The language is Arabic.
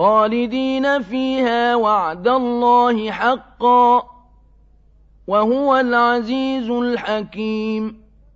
خالدين فيها وعد الله حقا وهو العزيز الحكيم.